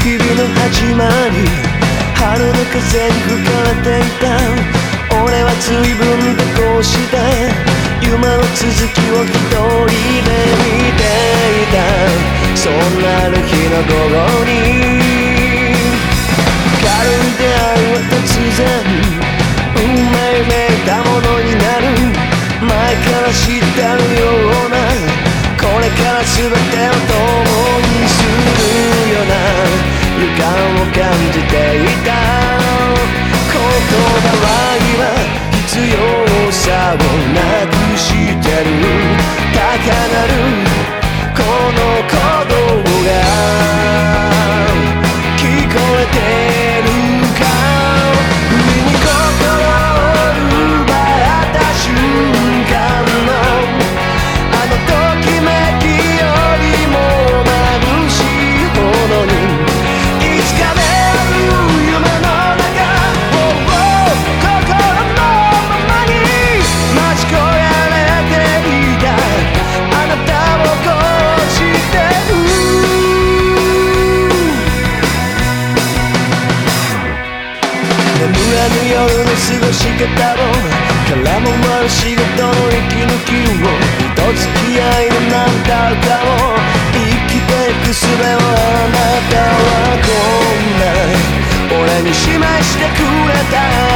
日々の始まり春の風に吹かれていた。俺は随分とこうして夢の続きを一人で見ていた。そんなある日の午後に軽い出会いは突然運命めいたものになる。前から知ってるようなこれから全てを共にするような予感を感じていた。言葉はぬ夜の過ごし方を絡もまる仕事の息抜きを人付き合いの何だかを生きていく術をあなたはこんな俺に示してくれた。